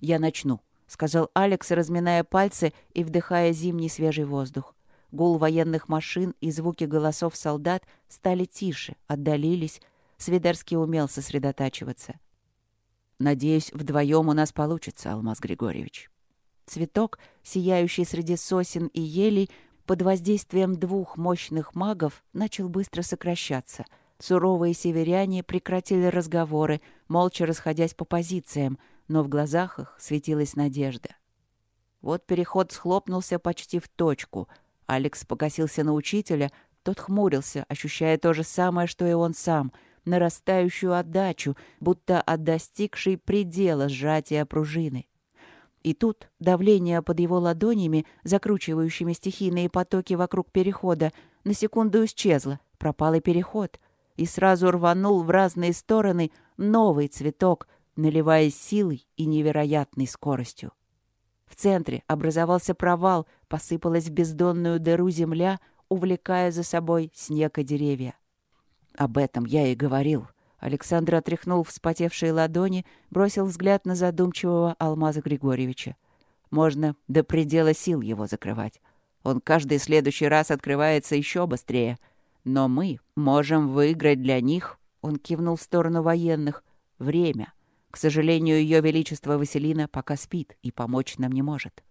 «Я начну», — сказал Алекс, разминая пальцы и вдыхая зимний свежий воздух. Гул военных машин и звуки голосов солдат стали тише, отдалились. Свидерский умел сосредотачиваться. «Надеюсь, вдвоем у нас получится, Алмаз Григорьевич». Цветок, сияющий среди сосен и елей, под воздействием двух мощных магов начал быстро сокращаться. Суровые северяне прекратили разговоры, молча расходясь по позициям, но в глазах их светилась надежда. Вот переход схлопнулся почти в точку. Алекс покосился на учителя, тот хмурился, ощущая то же самое, что и он сам — нарастающую отдачу, будто от достигшей предела сжатия пружины. И тут давление под его ладонями, закручивающими стихийные потоки вокруг перехода, на секунду исчезло, пропал и переход, и сразу рванул в разные стороны новый цветок, наливаясь силой и невероятной скоростью. В центре образовался провал, посыпалась в бездонную дыру земля, увлекая за собой снег и деревья. «Об этом я и говорил», Александр отряхнул вспотевшие ладони, бросил взгляд на задумчивого Алмаза Григорьевича. Можно до предела сил его закрывать. Он каждый следующий раз открывается еще быстрее. Но мы можем выиграть для них, он кивнул в сторону военных, время. К сожалению, ее величество Василина пока спит и помочь нам не может.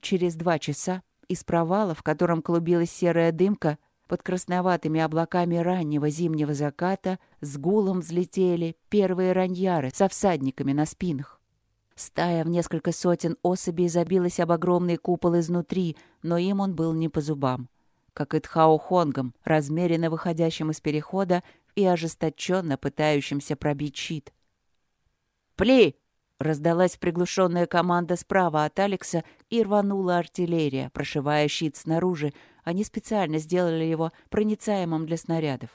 Через два часа из провала, в котором клубилась серая дымка, под красноватыми облаками раннего зимнего заката с гулом взлетели первые раньяры со всадниками на спинах. Стая в несколько сотен особей забилась об огромный купол изнутри, но им он был не по зубам. Как и Тхао Хонгом, размеренно выходящим из перехода и ожесточенно пытающимся пробить щит. «Пли!» — раздалась приглушенная команда справа от Алекса, и рванула артиллерия, прошивая щит снаружи, они специально сделали его проницаемым для снарядов.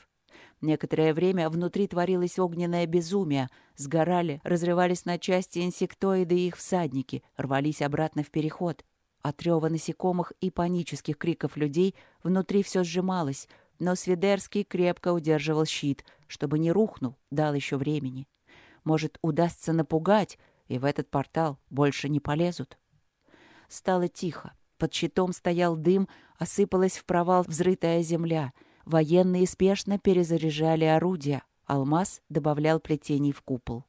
Некоторое время внутри творилось огненное безумие. Сгорали, разрывались на части инсектоиды и их всадники, рвались обратно в переход. От рева насекомых и панических криков людей внутри все сжималось, но Свидерский крепко удерживал щит, чтобы не рухнул, дал еще времени. Может, удастся напугать, и в этот портал больше не полезут. Стало тихо. Под щитом стоял дым, осыпалась в провал взрытая земля. Военные спешно перезаряжали орудия. Алмаз добавлял плетений в купол.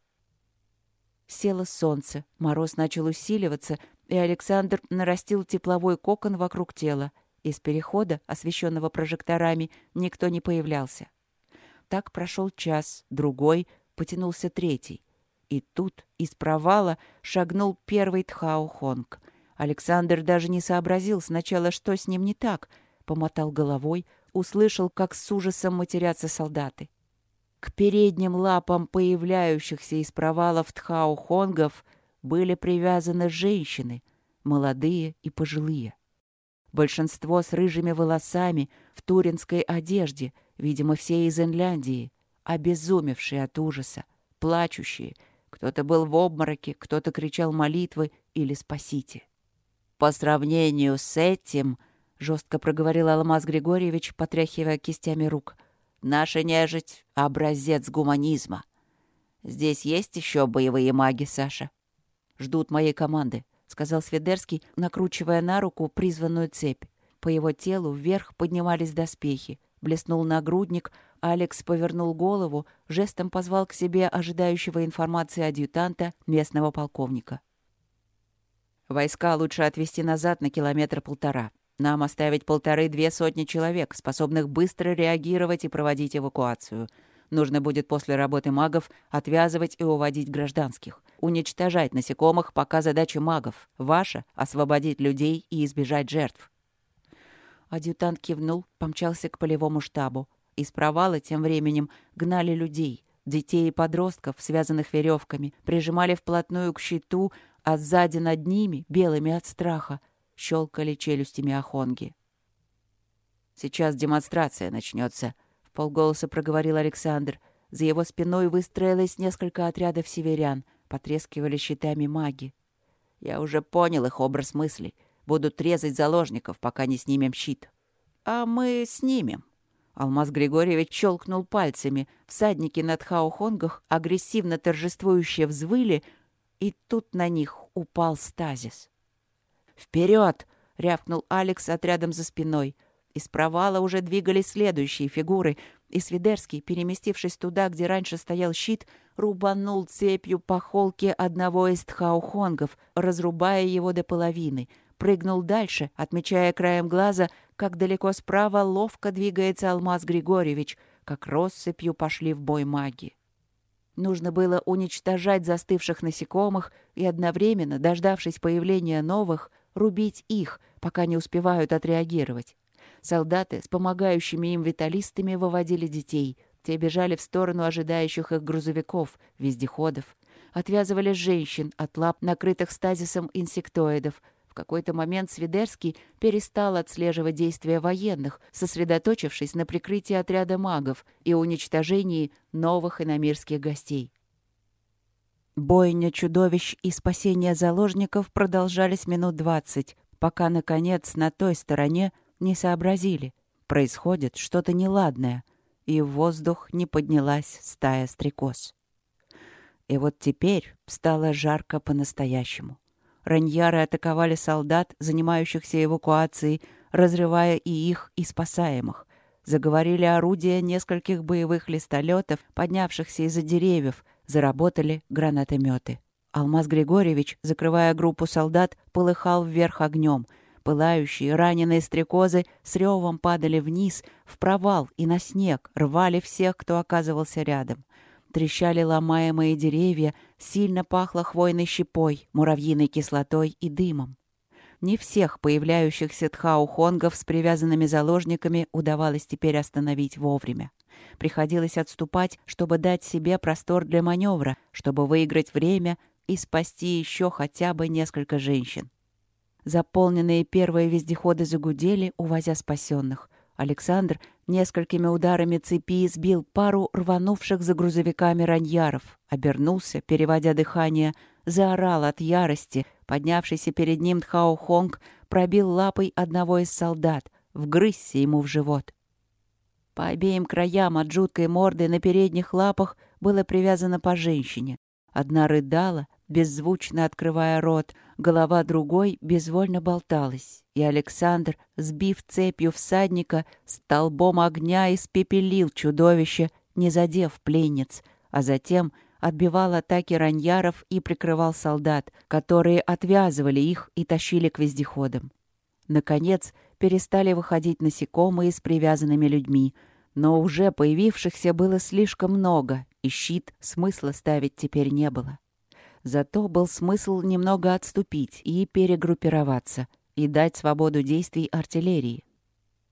Село солнце, мороз начал усиливаться, и Александр нарастил тепловой кокон вокруг тела. Из перехода, освещенного прожекторами, никто не появлялся. Так прошел час, другой, потянулся третий. И тут из провала шагнул первый Тхао Хонг — Александр даже не сообразил сначала, что с ним не так. Помотал головой, услышал, как с ужасом матерятся солдаты. К передним лапам появляющихся из провалов тхао-хонгов были привязаны женщины, молодые и пожилые. Большинство с рыжими волосами, в туринской одежде, видимо, все из Инляндии, обезумевшие от ужаса, плачущие. Кто-то был в обмороке, кто-то кричал молитвы или «спасите». «По сравнению с этим», — жестко проговорил Алмаз Григорьевич, потряхивая кистями рук, «наша нежить — образец гуманизма. Здесь есть еще боевые маги, Саша?» «Ждут моей команды», — сказал Сведерский, накручивая на руку призванную цепь. По его телу вверх поднимались доспехи. Блеснул нагрудник, Алекс повернул голову, жестом позвал к себе ожидающего информации адъютанта местного полковника. Войска лучше отвести назад на километр-полтора. Нам оставить полторы-две сотни человек, способных быстро реагировать и проводить эвакуацию. Нужно будет после работы магов отвязывать и уводить гражданских. Уничтожать насекомых, пока задача магов. Ваша — освободить людей и избежать жертв. Адъютант кивнул, помчался к полевому штабу. Из провала тем временем гнали людей. Детей и подростков, связанных веревками, прижимали вплотную к щиту, а сзади над ними, белыми от страха, щелкали челюстями охонги. «Сейчас демонстрация начнется», — в полголоса проговорил Александр. За его спиной выстроилось несколько отрядов северян, потрескивали щитами маги. «Я уже понял их образ мысли. Будут резать заложников, пока не снимем щит». «А мы снимем». Алмаз Григорьевич щелкнул пальцами. Всадники на тхаохонгах агрессивно торжествующе взвыли, и тут на них упал стазис. «Вперед!» — рявкнул Алекс отрядом за спиной. Из провала уже двигались следующие фигуры, и Свидерский, переместившись туда, где раньше стоял щит, рубанул цепью по холке одного из тхаухонгов, разрубая его до половины. Прыгнул дальше, отмечая краем глаза, как далеко справа ловко двигается Алмаз Григорьевич, как россыпью пошли в бой маги. Нужно было уничтожать застывших насекомых и одновременно, дождавшись появления новых, рубить их, пока не успевают отреагировать. Солдаты с помогающими им виталистами выводили детей. Те бежали в сторону ожидающих их грузовиков, вездеходов. Отвязывали женщин от лап, накрытых стазисом инсектоидов. Какой-то момент Свидерский перестал отслеживать действия военных, сосредоточившись на прикрытии отряда магов и уничтожении новых иномирских гостей. Бойня чудовищ и спасение заложников продолжались минут двадцать, пока, наконец, на той стороне не сообразили. Происходит что-то неладное, и в воздух не поднялась стая стрекоз. И вот теперь стало жарко по-настоящему. Раньяры атаковали солдат, занимающихся эвакуацией, разрывая и их, и спасаемых. Заговорили орудия нескольких боевых листолетов, поднявшихся из-за деревьев, заработали гранатометы. Алмаз Григорьевич, закрывая группу солдат, полыхал вверх огнем — Пылающие, раненые стрекозы с ревом падали вниз, в провал и на снег, рвали всех, кто оказывался рядом. Трещали ломаемые деревья, сильно пахло хвойной щепой, муравьиной кислотой и дымом. Не всех появляющихся тхаухонгов с привязанными заложниками удавалось теперь остановить вовремя. Приходилось отступать, чтобы дать себе простор для маневра, чтобы выиграть время и спасти еще хотя бы несколько женщин. Заполненные первые вездеходы загудели, увозя спасенных. Александр несколькими ударами цепи сбил пару рванувших за грузовиками раньяров, обернулся, переводя дыхание, заорал от ярости. Поднявшийся перед ним Тхао Хонг пробил лапой одного из солдат, вгрызся ему в живот. По обеим краям от жуткой морды на передних лапах было привязано по женщине. Одна рыдала, беззвучно открывая рот, голова другой безвольно болталась, и Александр, сбив цепью всадника, столбом огня испепелил чудовище, не задев пленниц, а затем отбивал атаки раньяров и прикрывал солдат, которые отвязывали их и тащили к вездеходам. Наконец, перестали выходить насекомые с привязанными людьми, но уже появившихся было слишком много, и щит смысла ставить теперь не было. Зато был смысл немного отступить и перегруппироваться, и дать свободу действий артиллерии.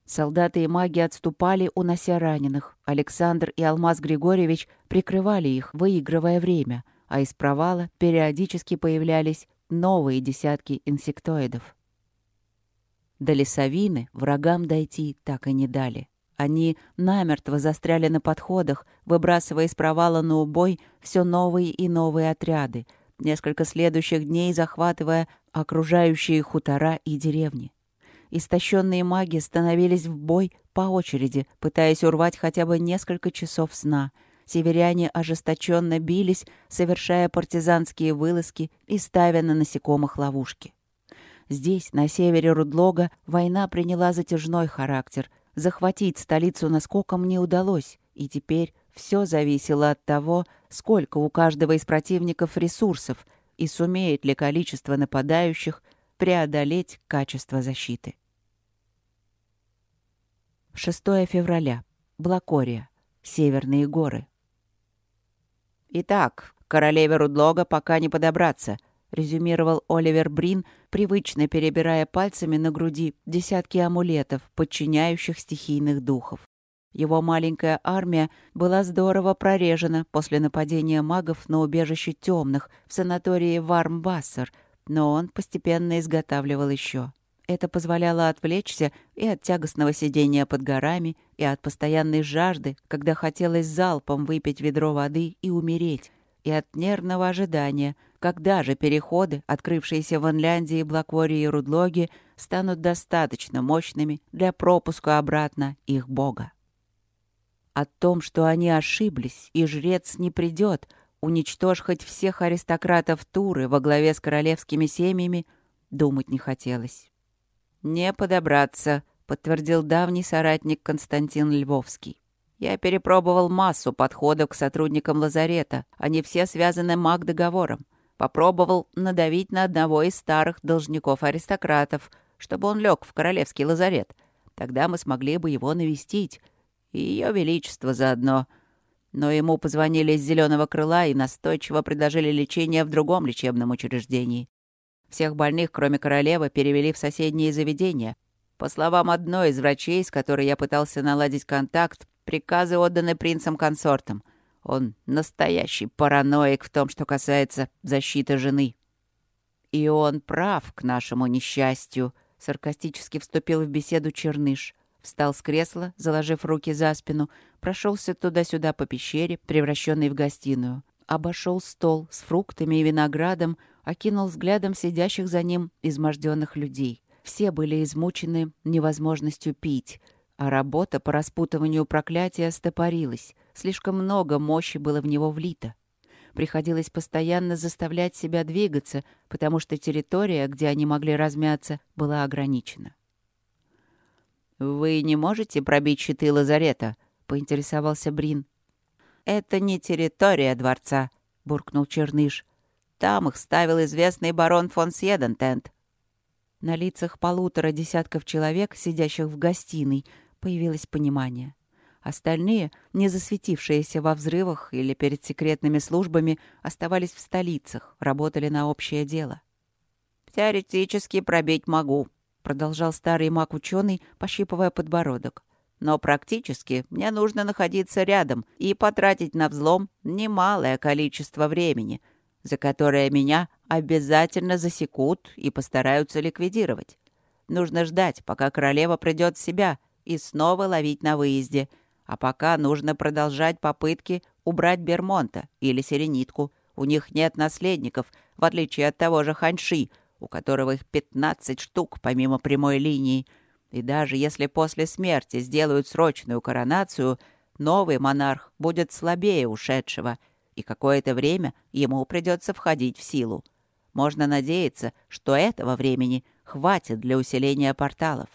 Солдаты и маги отступали, унося раненых. Александр и Алмаз Григорьевич прикрывали их, выигрывая время, а из провала периодически появлялись новые десятки инсектоидов. До лесовины врагам дойти так и не дали. Они намертво застряли на подходах, выбрасывая из провала на убой все новые и новые отряды — несколько следующих дней захватывая окружающие хутора и деревни. Истощенные маги становились в бой по очереди, пытаясь урвать хотя бы несколько часов сна. Северяне ожесточенно бились, совершая партизанские вылазки и ставя на насекомых ловушки. Здесь, на севере Рудлога, война приняла затяжной характер. Захватить столицу наскоком не удалось, и теперь все зависело от того, сколько у каждого из противников ресурсов и сумеет ли количество нападающих преодолеть качество защиты. 6 февраля. Блакория. Северные горы. «Итак, королеве Рудлога пока не подобраться», — резюмировал Оливер Брин, привычно перебирая пальцами на груди десятки амулетов, подчиняющих стихийных духов. Его маленькая армия была здорово прорежена после нападения магов на убежище темных в санатории Вармбассер, но он постепенно изготавливал еще. Это позволяло отвлечься и от тягостного сидения под горами, и от постоянной жажды, когда хотелось залпом выпить ведро воды и умереть, и от нервного ожидания, когда же переходы, открывшиеся в Инляндии, Блаквории и Рудлоге, станут достаточно мощными для пропуска обратно их бога. О том, что они ошиблись, и жрец не придет, уничтожь хоть всех аристократов Туры во главе с королевскими семьями, думать не хотелось. «Не подобраться», — подтвердил давний соратник Константин Львовский. «Я перепробовал массу подходов к сотрудникам лазарета. Они все связаны маг-договором. Попробовал надавить на одного из старых должников-аристократов, чтобы он лег в королевский лазарет. Тогда мы смогли бы его навестить. И ее величество заодно. Но ему позвонили из зеленого крыла и настойчиво предложили лечение в другом лечебном учреждении. Всех больных, кроме королевы, перевели в соседние заведения. По словам одной из врачей, с которой я пытался наладить контакт, приказы отданы принцам-консортам — он настоящий параноик в том, что касается защиты жены. И он прав к нашему несчастью, саркастически вступил в беседу Черныш. Встал с кресла, заложив руки за спину, прошелся туда-сюда по пещере, превращенной в гостиную. Обошел стол с фруктами и виноградом, окинул взглядом сидящих за ним изможденных людей. Все были измучены невозможностью пить — а работа по распутыванию проклятия стопорилась. Слишком много мощи было в него влито. Приходилось постоянно заставлять себя двигаться, потому что территория, где они могли размяться, была ограничена. «Вы не можете пробить щиты лазарета?» — поинтересовался Брин. «Это не территория дворца», — буркнул Черныш. «Там их ставил известный барон фон Сьедентент». На лицах полутора десятков человек, сидящих в гостиной, появилось понимание. Остальные, не засветившиеся во взрывах или перед секретными службами, оставались в столицах, работали на общее дело. «Теоретически пробить могу», — продолжал старый маг-ученый, пощипывая подбородок. «Но практически мне нужно находиться рядом и потратить на взлом немалое количество времени, за которое меня обязательно засекут и постараются ликвидировать. Нужно ждать, пока королева придет в себя — и снова ловить на выезде. А пока нужно продолжать попытки убрать Бермонта или Серенитку. У них нет наследников, в отличие от того же Ханьши, у которого их 15 штук помимо прямой линии. И даже если после смерти сделают срочную коронацию, новый монарх будет слабее ушедшего, и какое-то время ему придется входить в силу. Можно надеяться, что этого времени хватит для усиления порталов.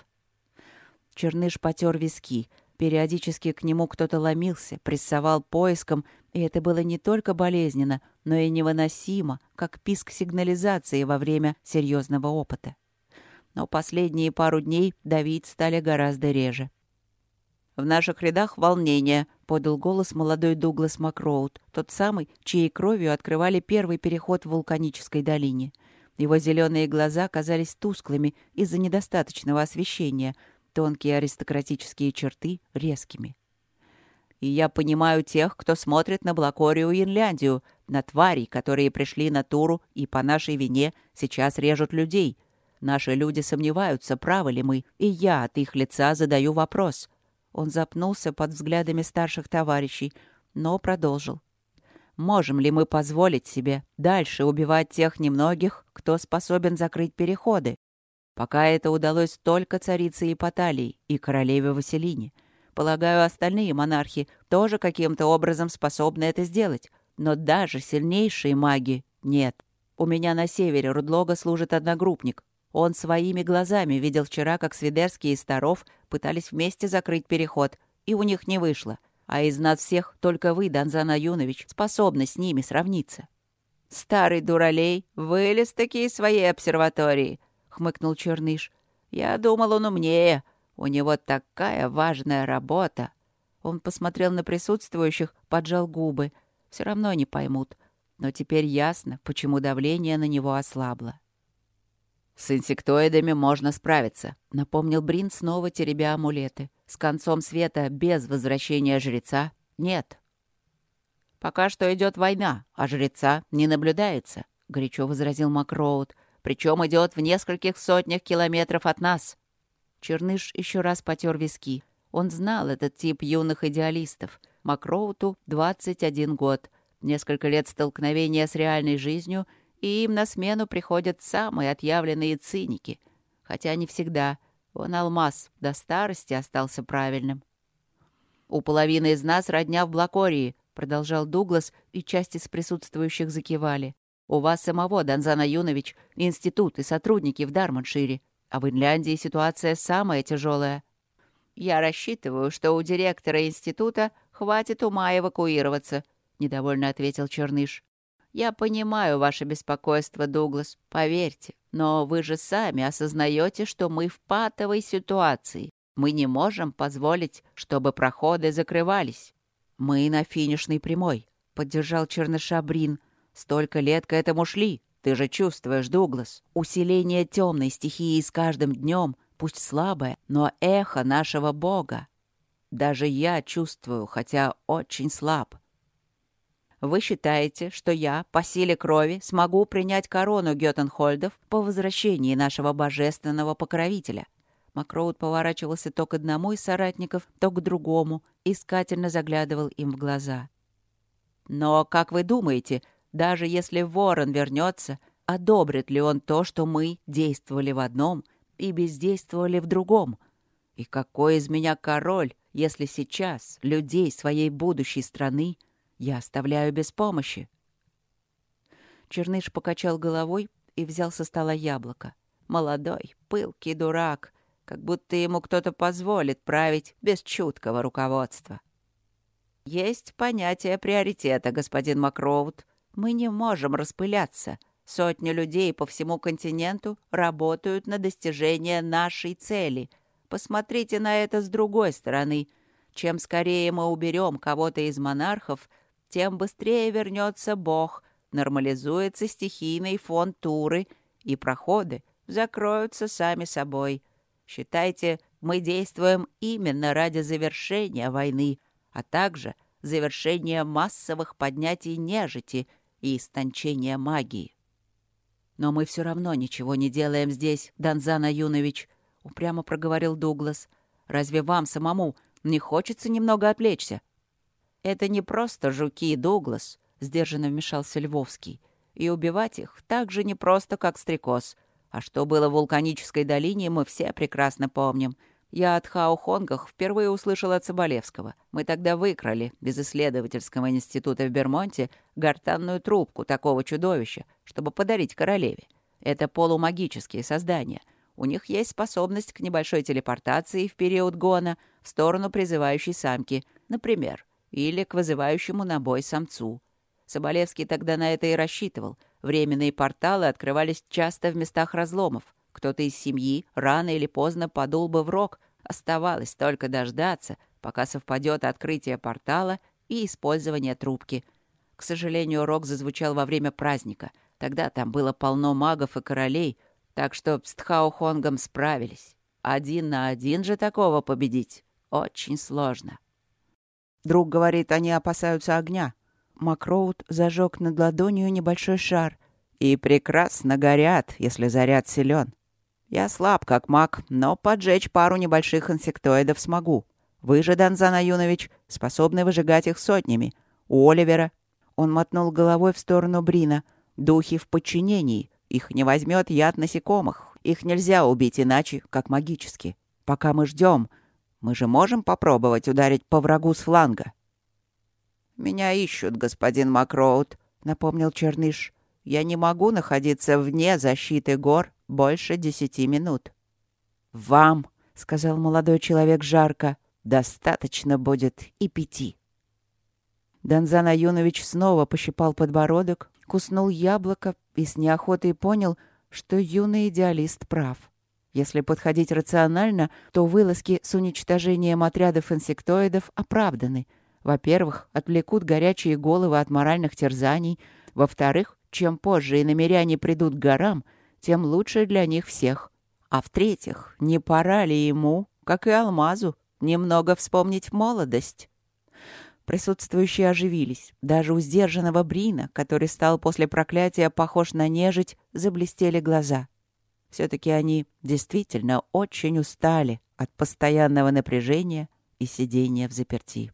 Черныш потер виски. Периодически к нему кто-то ломился, прессовал поиском, и это было не только болезненно, но и невыносимо, как писк сигнализации во время серьезного опыта. Но последние пару дней давить стали гораздо реже. «В наших рядах волнение», — подал голос молодой Дуглас Макроуд, тот самый, чьей кровью открывали первый переход в вулканической долине. Его зеленые глаза казались тусклыми из-за недостаточного освещения — тонкие аристократические черты резкими. И я понимаю тех, кто смотрит на Блакорию и Инляндию, на тварей, которые пришли на Туру и по нашей вине сейчас режут людей. Наши люди сомневаются, правы ли мы, и я от их лица задаю вопрос. Он запнулся под взглядами старших товарищей, но продолжил. Можем ли мы позволить себе дальше убивать тех немногих, кто способен закрыть переходы? Пока это удалось только царице Ипоталии и королеве Василине. Полагаю, остальные монархи тоже каким-то образом способны это сделать. Но даже сильнейшие маги нет. У меня на севере Рудлога служит одногруппник. Он своими глазами видел вчера, как Свидерский и Старов пытались вместе закрыть переход, и у них не вышло. А из нас всех только вы, Донзан Аюнович, способны с ними сравниться. Старый дуралей вылез таки из своей обсерватории, — хмыкнул Черныш. «Я думал, он умнее. У него такая важная работа». Он посмотрел на присутствующих, поджал губы. Все равно не поймут. Но теперь ясно, почему давление на него ослабло. «С инсектоидами можно справиться», — напомнил Брин, снова теребя амулеты. «С концом света без возвращения жреца нет». «Пока что идет война, а жреца не наблюдается», — горячо возразил Макроуд причем идет в нескольких сотнях километров от нас». Черныш еще раз потер виски. Он знал этот тип юных идеалистов. Макроуту 21 год, несколько лет столкновения с реальной жизнью, и им на смену приходят самые отъявленные циники. Хотя не всегда. Он алмаз, до старости остался правильным. «У половины из нас родня в Блакории», — продолжал Дуглас, и часть из присутствующих закивали. «У вас самого, Донзана Юнович, институт и сотрудники в Дарманшире, а в Инляндии ситуация самая тяжелая. Я рассчитываю, что у директора института хватит ума эвакуироваться», — недовольно ответил Черныш. «Я понимаю ваше беспокойство, Дуглас, поверьте, но вы же сами осознаете, что мы в патовой ситуации. Мы не можем позволить, чтобы проходы закрывались». «Мы на финишной прямой», — поддержал Черныша Брин. «Столько лет к этому шли. Ты же чувствуешь, Дуглас. Усиление темной стихии с каждым днем, пусть слабое, но эхо нашего Бога. Даже я чувствую, хотя очень слаб. Вы считаете, что я по силе крови смогу принять корону Геттенхольдов по возвращении нашего божественного покровителя?» Макроуд поворачивался то к одному из соратников, то к другому, искательно заглядывал им в глаза. «Но, как вы думаете, даже если ворон вернется, одобрит ли он то, что мы действовали в одном и бездействовали в другом? И какой из меня король, если сейчас людей своей будущей страны я оставляю без помощи?» Черныш покачал головой и взял со стола яблоко. Молодой, пылкий дурак — как будто ему кто-то позволит править без чуткого руководства. Есть понятие приоритета, господин Макроуд. Мы не можем распыляться. Сотни людей по всему континенту работают на достижение нашей цели. Посмотрите на это с другой стороны. Чем скорее мы уберем кого-то из монархов, тем быстрее вернется Бог, нормализуется стихийный фон Туры, и проходы закроются сами собой. Считайте, мы действуем именно ради завершения войны, а также завершения массовых поднятий нежити и истончения магии. Но мы все равно ничего не делаем здесь, Донзана Юнович, — упрямо проговорил Дуглас. Разве вам самому не хочется немного отвлечься? Это не просто жуки, Дуглас, — сдержанно вмешался Львовский. И убивать их так же непросто, как стрекоз — а что было в вулканической долине, мы все прекрасно помним. Я от Хаухонгах впервые услышал от Соболевского. Мы тогда выкрали из исследовательского института в Бермонте гортанную трубку такого чудовища, чтобы подарить королеве. Это полумагические создания. У них есть способность к небольшой телепортации в период гона в сторону призывающей самки, например, или к вызывающему на бой самцу. Соболевский тогда на это и рассчитывал — Временные порталы открывались часто в местах разломов. Кто-то из семьи рано или поздно подул бы в рог. Оставалось только дождаться, пока совпадет открытие портала и использование трубки. К сожалению, рог зазвучал во время праздника. Тогда там было полно магов и королей, так что с Тхаухонгом справились. Один на один же такого победить очень сложно. Друг говорит, они опасаются огня. Макроуд зажег над ладонью небольшой шар. «И прекрасно горят, если заряд силен. Я слаб, как маг, но поджечь пару небольших инсектоидов смогу. Вы же, Донзан Аюнович, способны выжигать их сотнями. У Оливера...» Он мотнул головой в сторону Брина. «Духи в подчинении. Их не возьмет яд насекомых. Их нельзя убить иначе, как магически. Пока мы ждем, мы же можем попробовать ударить по врагу с фланга». «Меня ищут, господин Макроуд», — напомнил Черныш. «Я не могу находиться вне защиты гор больше десяти минут». «Вам», — сказал молодой человек жарко, — «достаточно будет и пяти». Донзан Аюнович снова пощипал подбородок, куснул яблоко и с неохотой понял, что юный идеалист прав. Если подходить рационально, то вылазки с уничтожением отрядов инсектоидов оправданы — во-первых, отвлекут горячие головы от моральных терзаний. Во-вторых, чем позже иномеряне придут к горам, тем лучше для них всех. А в-третьих, не пора ли ему, как и Алмазу, немного вспомнить молодость? Присутствующие оживились. Даже у сдержанного Брина, который стал после проклятия похож на нежить, заблестели глаза. Все-таки они действительно очень устали от постоянного напряжения и сидения в заперти.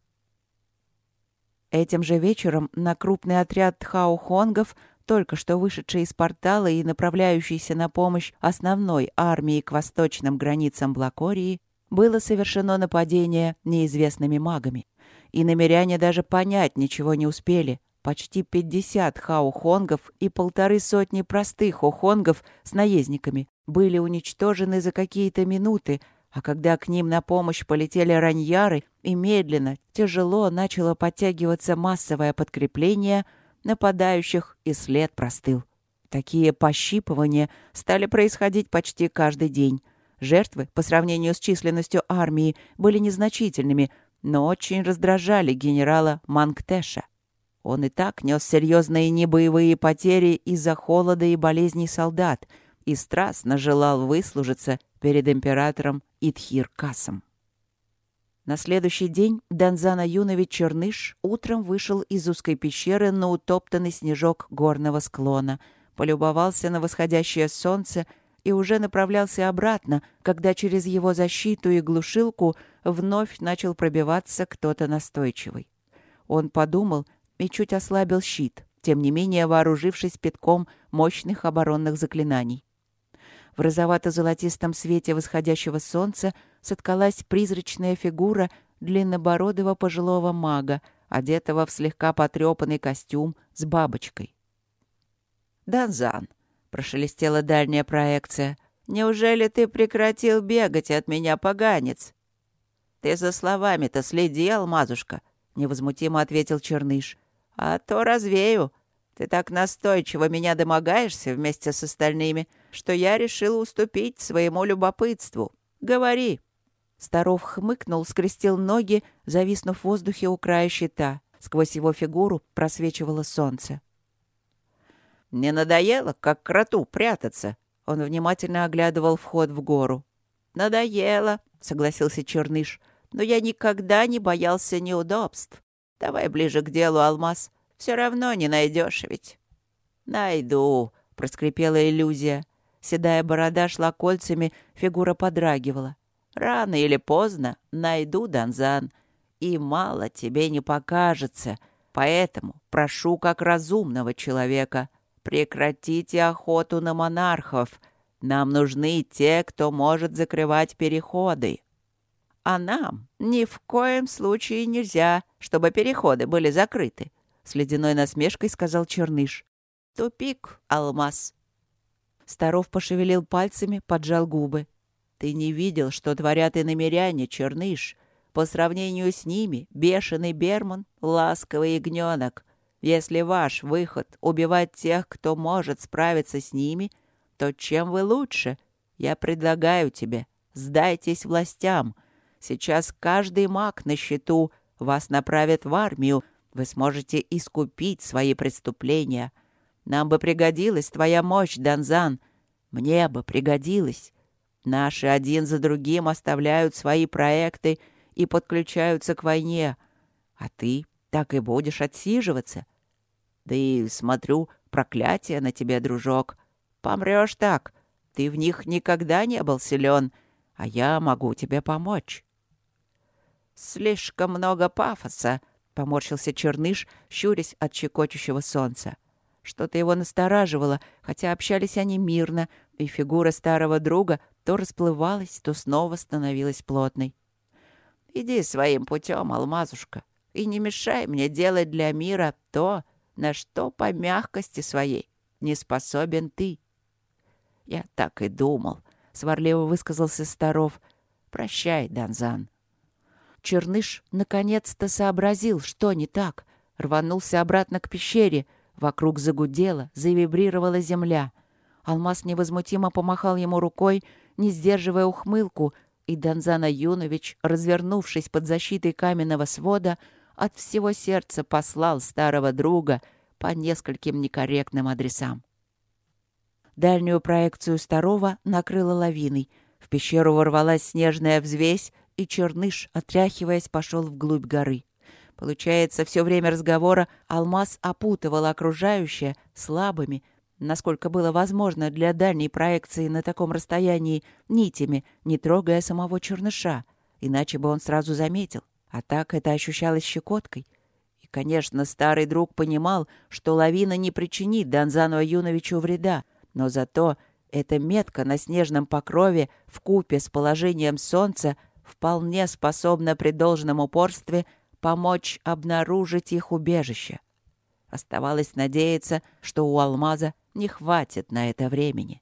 Этим же вечером на крупный отряд тхаухонгов, только что вышедший из портала и направляющийся на помощь основной армии к восточным границам Блакории, было совершено нападение неизвестными магами. и намеряне даже понять ничего не успели. Почти пятьдесят хаухонгов и полторы сотни простых ухонгов с наездниками были уничтожены за какие-то минуты, а когда к ним на помощь полетели раньяры, и медленно, тяжело начало подтягиваться массовое подкрепление, нападающих и след простыл. Такие пощипывания стали происходить почти каждый день. Жертвы, по сравнению с численностью армии, были незначительными, но очень раздражали генерала Мангтеша. Он и так нес серьезные небоевые потери из-за холода и болезней солдат и страстно желал выслужиться перед императором Итхир-Касом. На следующий день Данзана Юнович Черныш утром вышел из узкой пещеры на утоптанный снежок горного склона, полюбовался на восходящее солнце и уже направлялся обратно, когда через его защиту и глушилку вновь начал пробиваться кто-то настойчивый. Он подумал и чуть ослабил щит, тем не менее вооружившись пятком мощных оборонных заклинаний. В розовато-золотистом свете восходящего солнца соткалась призрачная фигура длиннобородого пожилого мага, одетого в слегка потрепанный костюм с бабочкой. «Данзан», — прошелестела дальняя проекция, — «неужели ты прекратил бегать от меня, поганец?» «Ты за словами-то следи, алмазушка», — невозмутимо ответил Черныш. «А то развею. Ты так настойчиво меня домогаешься вместе с остальными, что я решил уступить своему любопытству. Говори». Старов хмыкнул, скрестил ноги, зависнув в воздухе у края щита. Сквозь его фигуру просвечивало солнце. «Не надоело, как кроту, прятаться?» Он внимательно оглядывал вход в гору. «Надоело», — согласился Черныш, — «но я никогда не боялся неудобств. Давай ближе к делу, Алмаз. Все равно не найдешь ведь». «Найду», — проскрипела иллюзия. Седая борода шла кольцами, фигура подрагивала. «Рано или поздно найду, Данзан, и мало тебе не покажется. Поэтому прошу как разумного человека, прекратите охоту на монархов. Нам нужны те, кто может закрывать переходы. А нам ни в коем случае нельзя, чтобы переходы были закрыты», — с ледяной насмешкой сказал Черныш. «Тупик, алмаз». Старов пошевелил пальцами, поджал губы. «Ты не видел, что творят и намеряне, Черныш. По сравнению с ними бешеный Берман — ласковый ягненок. Если ваш выход — убивать тех, кто может справиться с ними, то чем вы лучше? Я предлагаю тебе, сдайтесь властям. Сейчас каждый маг на счету, вас направят в армию, вы сможете искупить свои преступления. Нам бы пригодилась твоя мощь, Данзан. Мне бы пригодилась. Наши один за другим оставляют свои проекты и подключаются к войне. А ты так и будешь отсиживаться. Да и, смотрю, проклятие на тебе, дружок. Помрешь так. Ты в них никогда не был силен, а я могу тебе помочь. Слишком много пафоса, — поморщился Черныш, щурясь от щекочущего солнца. Что-то его настораживало, хотя общались они мирно, и фигура старого друга то расплывалась, то снова становилась плотной. «Иди своим путем, алмазушка, и не мешай мне делать для мира то, на что по мягкости своей не способен ты. Я так и думал, — сварливо высказался Старов. Прощай, Данзан. Черныш наконец-то сообразил, что не так. Рванулся обратно к пещере. Вокруг загудела, завибрировала земля. Алмаз невозмутимо помахал ему рукой, не сдерживая ухмылку, и Донзана Юнович, развернувшись под защитой каменного свода, от всего сердца послал старого друга по нескольким некорректным адресам. Дальнюю проекцию старого накрыла лавиной. В пещеру ворвалась снежная взвесь, и черныш, отряхиваясь, пошел вглубь горы. Получается, все время разговора алмаз опутывал окружающее слабыми, насколько было возможно для дальней проекции на таком расстоянии, нитями, не трогая самого черныша, иначе бы он сразу заметил. А так это ощущалось щекоткой. И, конечно, старый друг понимал, что лавина не причинит Донзану Аюновичу вреда, но зато эта метка на снежном покрове в купе с положением солнца вполне способна при должном упорстве помочь обнаружить их убежище. Оставалось надеяться, что у алмаза не хватит на это времени.